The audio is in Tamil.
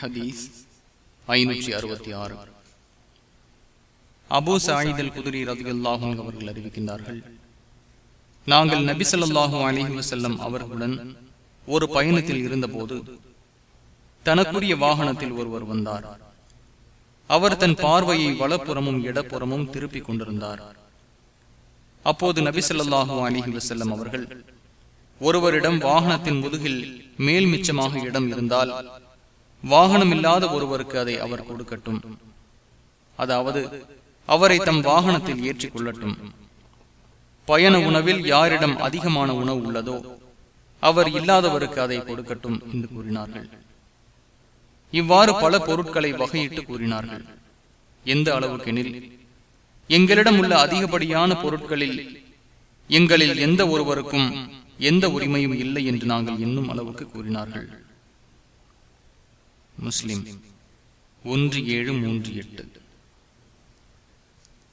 ஹதீஸ் ஐநூற்றி அறுபத்தி ஆறு. அபு சாயிதல் குதிரி ரதியுல்லாஹும் அவர்கள் அறிவிக்கின்றார்கள் நாங்கள் நபிசல்லாஹூ அலிஹி வசல்லம் அவர்களுடன் ஒரு பயணத்தில் இருந்தபோது தனக்குரிய வாகனத்தில் ஒருவர் வந்தார். அவர் தன் பார்வையை வலப்புறமும் இடப்புறமும் திருப்பிக் கொண்டிருந்தார். அப்போது நபிசல்லாஹூ அலிஹி வசல்லம் அவர்கள் ஒருவரிடம் வாகனத்தின் முதுகில் மேல் மிச்சமாக இடம் இருந்தால் வாகனம் இல்லாத ஒருவருக்கு அதை அவர் கொடுக்கட்டும். அதாவது அவரை தம் வாகனத்தில் ஏற்றிக் கொள்ளட்டும் பயண உணவில் யாரிடம் அதிகமான உணவு உள்ளதோ அவர் இல்லாதவருக்கு அதை கொடுக்கட்டும் என்று கூறினார்கள். இவ்வாறு பல பொருட்களை வகையிட்டு கூறினார்கள். எந்த அளவுக்கெனில் எங்களிடம் உள்ள அதிகப்படியான பொருட்களில் எங்களில் எந்த ஒருவருக்கும் எந்த உரிமையும் இல்லை என்று நாங்கள் இன்னும் அளவுக்கு கூறினார்கள். முஸ்லிம் ஒன்று ஏழு மூன்று எட்டு